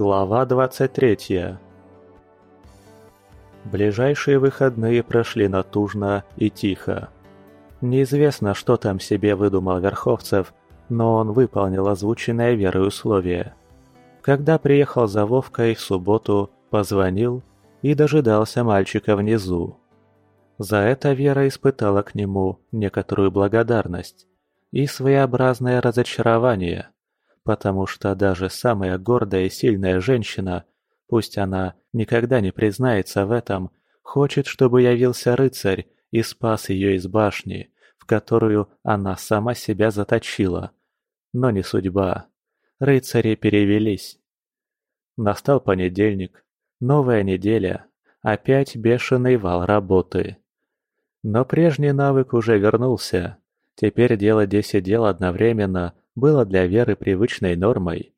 Глава 23 Ближайшие выходные прошли натужно и тихо. Неизвестно, что там себе выдумал Верховцев, но он выполнил озвученное Верой условие. Когда приехал за Вовкой в субботу, позвонил и дожидался мальчика внизу. За это Вера испытала к нему некоторую благодарность и своеобразное разочарование – потому что даже самая гордая и сильная женщина, пусть она никогда не признается в этом, хочет, чтобы явился рыцарь и спас ее из башни, в которую она сама себя заточила. Но не судьба. Рыцари перевелись. Настал понедельник, новая неделя, опять бешеный вал работы. Но прежний навык уже вернулся. Теперь делать десять дел одновременно было для Веры привычной нормой.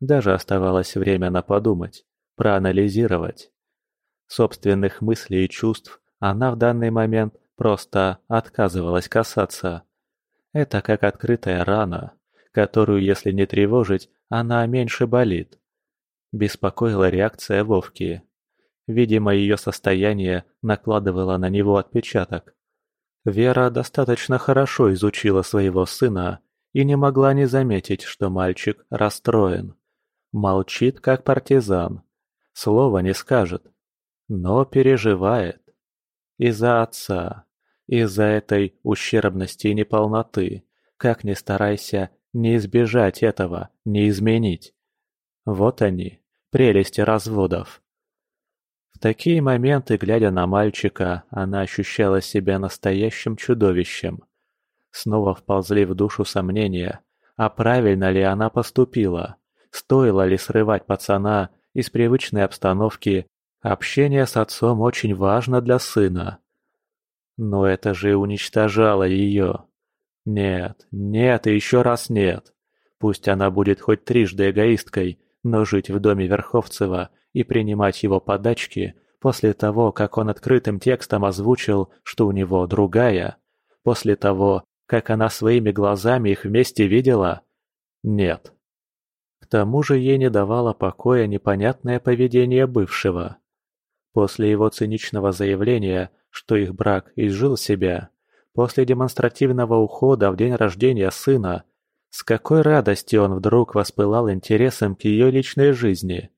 Даже оставалось время на подумать, проанализировать. Собственных мыслей и чувств она в данный момент просто отказывалась касаться. Это как открытая рана, которую, если не тревожить, она меньше болит. Беспокоила реакция Вовки. Видимо, ее состояние накладывало на него отпечаток. Вера достаточно хорошо изучила своего сына и не могла не заметить, что мальчик расстроен. Молчит, как партизан. Слова не скажет. Но переживает. Из-за отца. Из-за этой ущербности и неполноты. Как ни старайся, не избежать этого, не изменить. Вот они, прелести разводов. В такие моменты, глядя на мальчика, она ощущала себя настоящим чудовищем. Снова вползли в душу сомнения, а правильно ли она поступила? Стоило ли срывать пацана из привычной обстановки? Общение с отцом очень важно для сына. Но это же уничтожало ее. Нет, нет и еще раз нет. Пусть она будет хоть трижды эгоисткой, но жить в доме Верховцева и принимать его подачки после того, как он открытым текстом озвучил, что у него другая, после того, как она своими глазами их вместе видела? Нет. К тому же ей не давало покоя непонятное поведение бывшего. После его циничного заявления, что их брак изжил себя, после демонстративного ухода в день рождения сына, с какой радостью он вдруг воспылал интересом к ее личной жизни.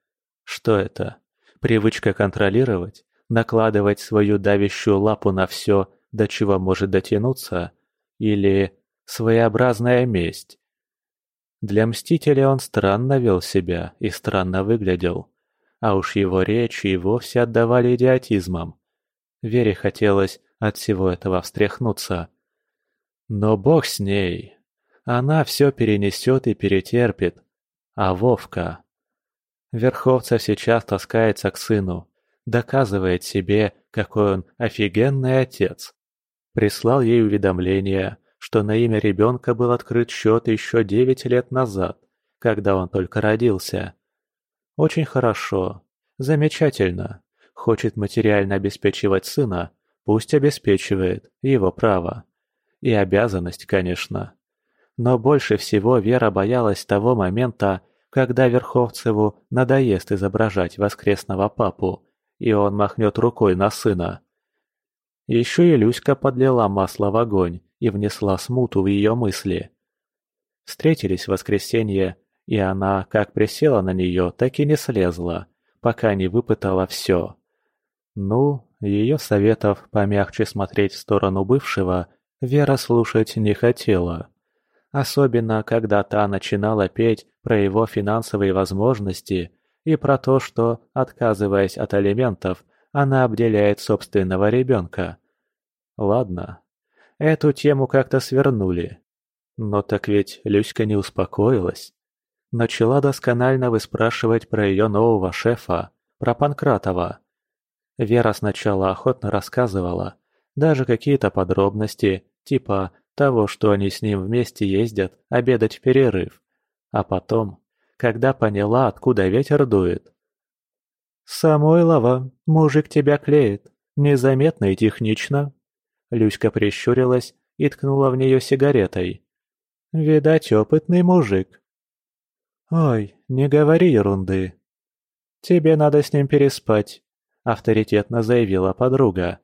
Что это? Привычка контролировать? Накладывать свою давящую лапу на все, до чего может дотянуться? Или своеобразная месть. Для Мстителя он странно вел себя и странно выглядел. А уж его речи и вовсе отдавали идиотизмом. Вере хотелось от всего этого встряхнуться. Но бог с ней. Она все перенесет и перетерпит. А Вовка... Верховцев сейчас таскается к сыну, доказывает себе, какой он офигенный отец. Прислал ей уведомление, что на имя ребенка был открыт счет еще девять лет назад, когда он только родился. Очень хорошо. Замечательно. Хочет материально обеспечивать сына, пусть обеспечивает, его право. И обязанность, конечно. Но больше всего Вера боялась того момента, когда Верховцеву надоест изображать воскресного папу, и он махнет рукой на сына. Еще и Люська подлила масло в огонь и внесла смуту в ее мысли. Встретились в воскресенье, и она как присела на нее, так и не слезла, пока не выпытала все. Ну, ее советов помягче смотреть в сторону бывшего Вера слушать не хотела. Особенно, когда та начинала петь про его финансовые возможности и про то, что, отказываясь от алиментов, она обделяет собственного ребенка. Ладно, эту тему как-то свернули. Но так ведь Люська не успокоилась. Начала досконально выспрашивать про ее нового шефа, про Панкратова. Вера сначала охотно рассказывала, даже какие-то подробности, типа того, что они с ним вместе ездят обедать в перерыв. А потом, когда поняла, откуда ветер дует, «Самойлова, мужик тебя клеит. Незаметно и технично». Люська прищурилась и ткнула в нее сигаретой. «Видать, опытный мужик». «Ой, не говори ерунды». тебе надо с ним переспать», — авторитетно заявила подруга.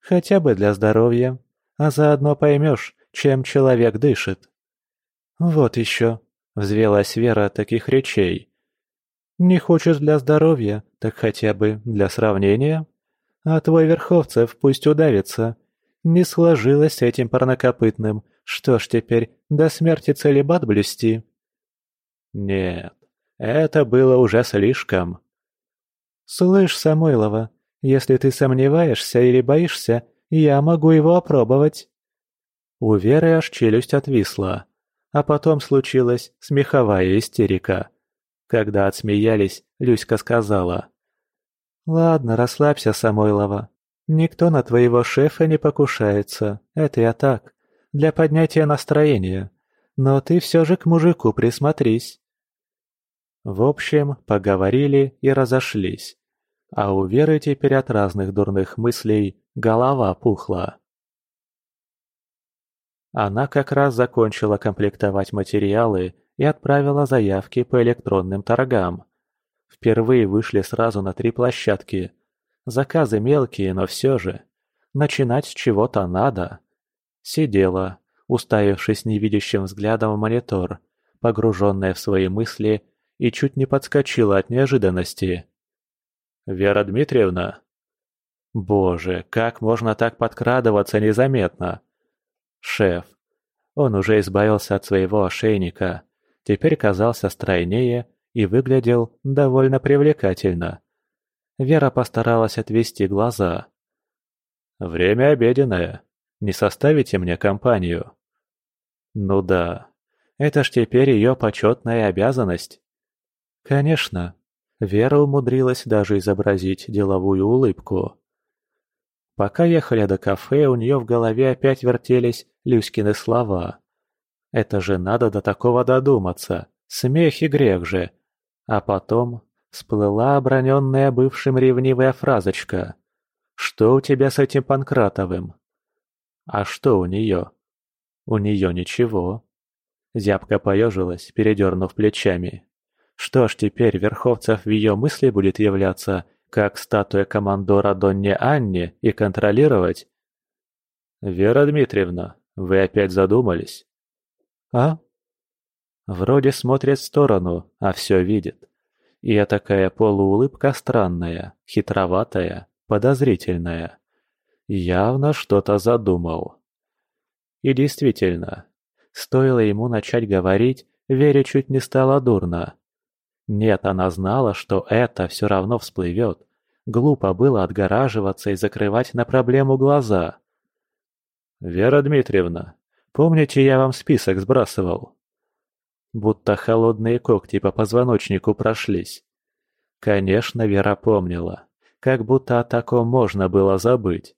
«Хотя бы для здоровья, а заодно поймешь, чем человек дышит». «Вот еще», — взвелась Вера таких речей. «Не хочешь для здоровья, так хотя бы для сравнения? А твой Верховцев пусть удавится. Не сложилось с этим парнокопытным. Что ж теперь, до смерти целебат блюсти?» «Нет, это было уже слишком». «Слышь, Самойлова, если ты сомневаешься или боишься, я могу его опробовать». У Веры аж челюсть отвисла. А потом случилась смеховая истерика. Когда отсмеялись, Люська сказала. «Ладно, расслабься, Самойлова. Никто на твоего шефа не покушается. Это я так, для поднятия настроения. Но ты все же к мужику присмотрись». В общем, поговорили и разошлись. А у Веры теперь от разных дурных мыслей голова пухла. Она как раз закончила комплектовать материалы и отправила заявки по электронным торгам. Впервые вышли сразу на три площадки. Заказы мелкие, но все же. Начинать с чего-то надо. Сидела, уставившись невидящим взглядом в монитор, погруженная в свои мысли, и чуть не подскочила от неожиданности. «Вера Дмитриевна?» «Боже, как можно так подкрадываться незаметно?» Шеф. Он уже избавился от своего ошейника, теперь казался стройнее и выглядел довольно привлекательно. Вера постаралась отвести глаза. «Время обеденное. Не составите мне компанию?» «Ну да. Это ж теперь ее почетная обязанность». «Конечно». Вера умудрилась даже изобразить деловую улыбку. Пока ехали до кафе, у нее в голове опять вертелись Люськины слова. Это же надо до такого додуматься. Смех и грех же. А потом всплыла оброненная бывшим ревнивая фразочка. «Что у тебя с этим Панкратовым?» «А что у нее?» «У нее ничего». Зябка поежилась, передернув плечами. Что ж теперь Верховцев в ее мысли будет являться, как статуя командора Донне Анне, и контролировать? «Вера Дмитриевна, вы опять задумались?» «А?» Вроде смотрит в сторону, а все видит. И такая полуулыбка странная, хитроватая, подозрительная. Явно что-то задумал. И действительно, стоило ему начать говорить, Вере чуть не стало дурно. Нет, она знала, что это все равно всплывет. Глупо было отгораживаться и закрывать на проблему глаза. «Вера Дмитриевна, помните, я вам список сбрасывал?» Будто холодные когти по позвоночнику прошлись. Конечно, Вера помнила. Как будто о таком можно было забыть.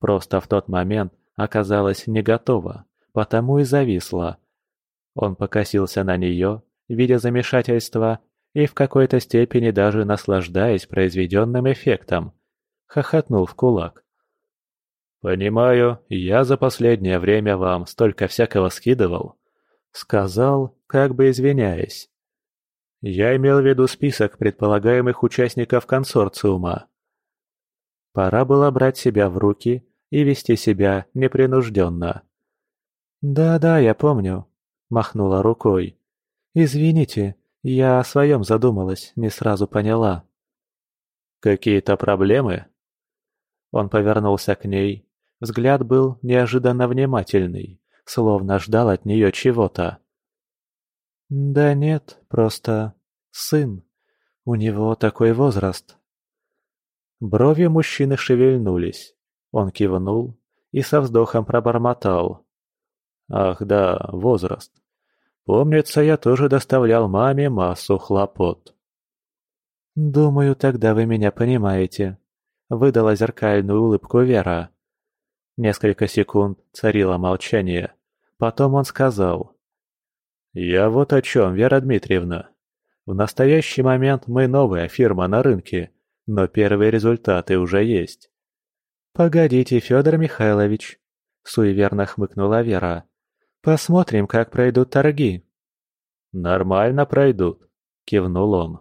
Просто в тот момент оказалась не готова, потому и зависла. Он покосился на нее, видя замешательство, и в какой-то степени даже наслаждаясь произведенным эффектом. Хохотнул в кулак. «Понимаю, я за последнее время вам столько всякого скидывал», — сказал, как бы извиняясь. «Я имел в виду список предполагаемых участников консорциума». Пора было брать себя в руки и вести себя непринужденно. «Да-да, я помню», — махнула рукой. «Извините, я о своем задумалась, не сразу поняла». «Какие-то проблемы?» Он повернулся к ней, Взгляд был неожиданно внимательный, словно ждал от нее чего-то. «Да нет, просто сын. У него такой возраст». Брови мужчины шевельнулись. Он кивнул и со вздохом пробормотал. «Ах да, возраст. Помнится, я тоже доставлял маме массу хлопот». «Думаю, тогда вы меня понимаете», — выдала зеркальную улыбку Вера. Несколько секунд царило молчание. Потом он сказал. «Я вот о чем, Вера Дмитриевна. В настоящий момент мы новая фирма на рынке, но первые результаты уже есть». «Погодите, Федор Михайлович», — суеверно хмыкнула Вера. «Посмотрим, как пройдут торги». «Нормально пройдут», — кивнул он.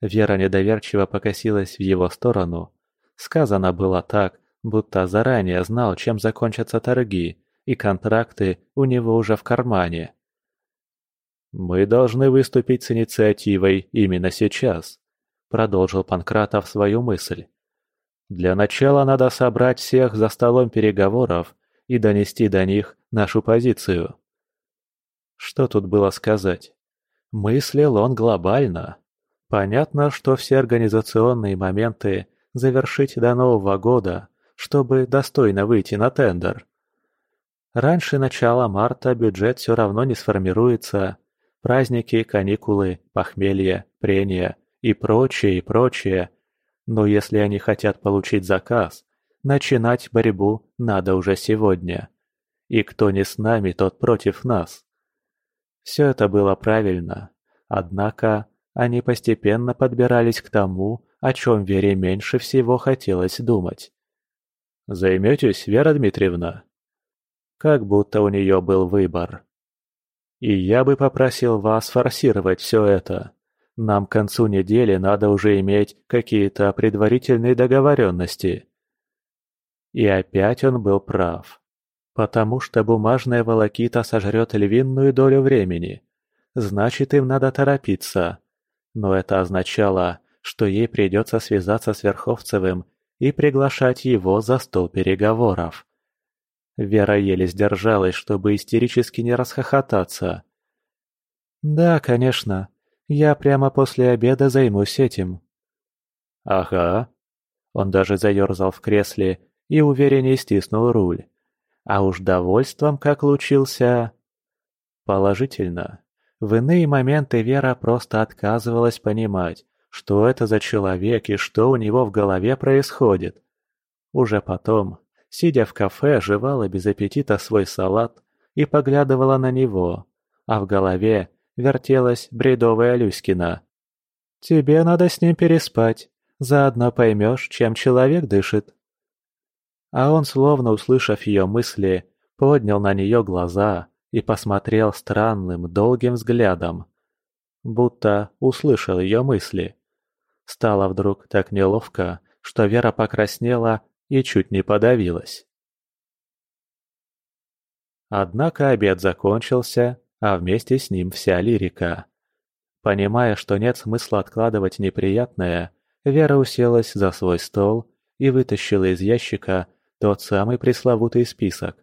Вера недоверчиво покосилась в его сторону. Сказано было так, будто заранее знал, чем закончатся торги, и контракты у него уже в кармане. «Мы должны выступить с инициативой именно сейчас», — продолжил Панкратов свою мысль. «Для начала надо собрать всех за столом переговоров и донести до них нашу позицию». Что тут было сказать? Мыслил он глобально. Понятно, что все организационные моменты завершить до Нового года, чтобы достойно выйти на тендер. Раньше начала марта бюджет все равно не сформируется. Праздники, каникулы, похмелье, прения и прочее, и прочее. Но если они хотят получить заказ, начинать борьбу надо уже сегодня. И кто не с нами, тот против нас. Все это было правильно. Однако они постепенно подбирались к тому, о чем Вере меньше всего хотелось думать. «Займетесь, Вера Дмитриевна?» Как будто у нее был выбор. «И я бы попросил вас форсировать все это. Нам к концу недели надо уже иметь какие-то предварительные договоренности». И опять он был прав. Потому что бумажная волокита сожрет львиную долю времени. Значит, им надо торопиться. Но это означало, что ей придется связаться с Верховцевым и приглашать его за стол переговоров. Вера еле сдержалась, чтобы истерически не расхохотаться. «Да, конечно. Я прямо после обеда займусь этим». «Ага». Он даже заерзал в кресле и увереннее стиснул руль. А уж довольством как лучился. Положительно. В иные моменты Вера просто отказывалась понимать, что это за человек и что у него в голове происходит. Уже потом, сидя в кафе, жевала без аппетита свой салат и поглядывала на него, а в голове вертелась бредовая Люськина. «Тебе надо с ним переспать, заодно поймешь, чем человек дышит». А он, словно услышав ее мысли, поднял на нее глаза и посмотрел странным, долгим взглядом. Будто услышал ее мысли. Стало вдруг так неловко, что Вера покраснела и чуть не подавилась. Однако обед закончился, а вместе с ним вся лирика. Понимая, что нет смысла откладывать неприятное, Вера уселась за свой стол и вытащила из ящика тот самый пресловутый список.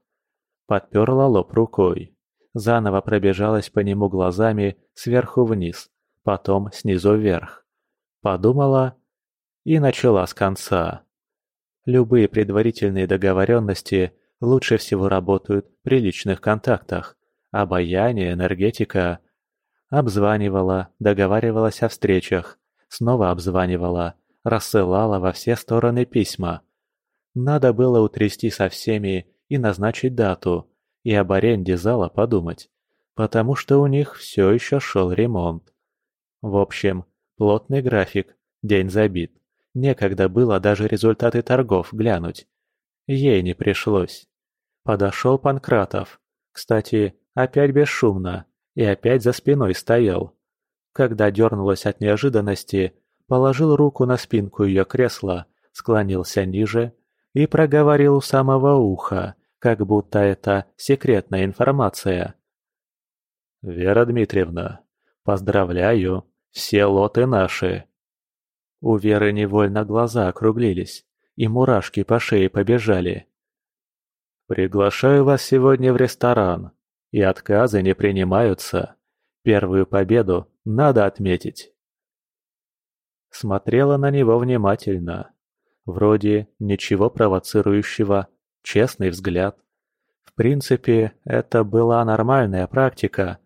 Подперла лоб рукой. Заново пробежалась по нему глазами сверху вниз, потом снизу вверх. Подумала и начала с конца. Любые предварительные договоренности лучше всего работают при личных контактах. Обаяние, энергетика. Обзванивала, договаривалась о встречах, снова обзванивала, рассылала во все стороны письма. Надо было утрясти со всеми и назначить дату, и об аренде зала подумать, потому что у них все еще шел ремонт. В общем, плотный график, день забит. Некогда было даже результаты торгов глянуть. Ей не пришлось. Подошел Панкратов. Кстати, опять бесшумно. И опять за спиной стоял. Когда дернулась от неожиданности, положил руку на спинку ее кресла, склонился ниже и проговорил у самого уха, как будто это секретная информация. «Вера Дмитриевна, поздравляю, все лоты наши. У Веры невольно глаза округлились, и мурашки по шее побежали. «Приглашаю вас сегодня в ресторан, и отказы не принимаются. Первую победу надо отметить». Смотрела на него внимательно. Вроде ничего провоцирующего, честный взгляд. В принципе, это была нормальная практика.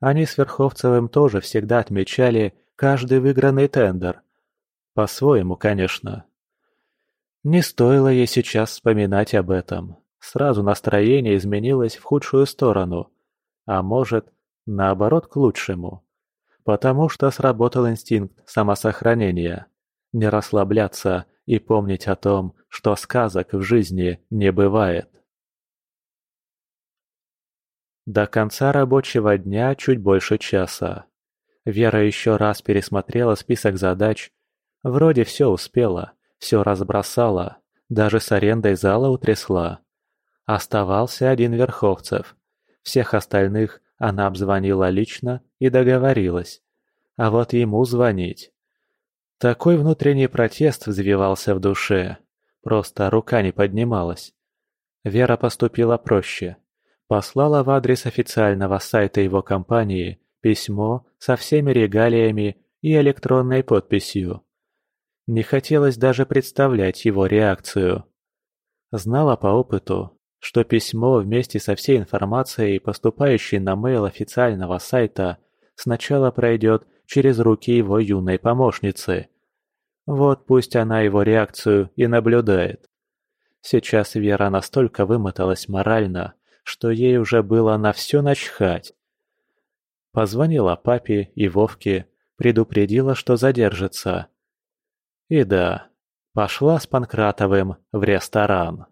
Они с Верховцевым тоже всегда отмечали каждый выигранный тендер, по-своему, конечно. Не стоило ей сейчас вспоминать об этом. Сразу настроение изменилось в худшую сторону. А может, наоборот, к лучшему. Потому что сработал инстинкт самосохранения. Не расслабляться и помнить о том, что сказок в жизни не бывает. До конца рабочего дня чуть больше часа. Вера еще раз пересмотрела список задач. Вроде все успела, все разбросала, даже с арендой зала утрясла. Оставался один Верховцев. Всех остальных она обзвонила лично и договорилась. А вот ему звонить. Такой внутренний протест взвивался в душе. Просто рука не поднималась. Вера поступила проще. Послала в адрес официального сайта его компании письмо со всеми регалиями и электронной подписью. Не хотелось даже представлять его реакцию. Знала по опыту, что письмо вместе со всей информацией, поступающей на мейл официального сайта, сначала пройдет через руки его юной помощницы. Вот пусть она его реакцию и наблюдает. Сейчас Вера настолько вымоталась морально, что ей уже было на все начхать. Позвонила папе и Вовке, предупредила, что задержится. И да, пошла с Панкратовым в ресторан.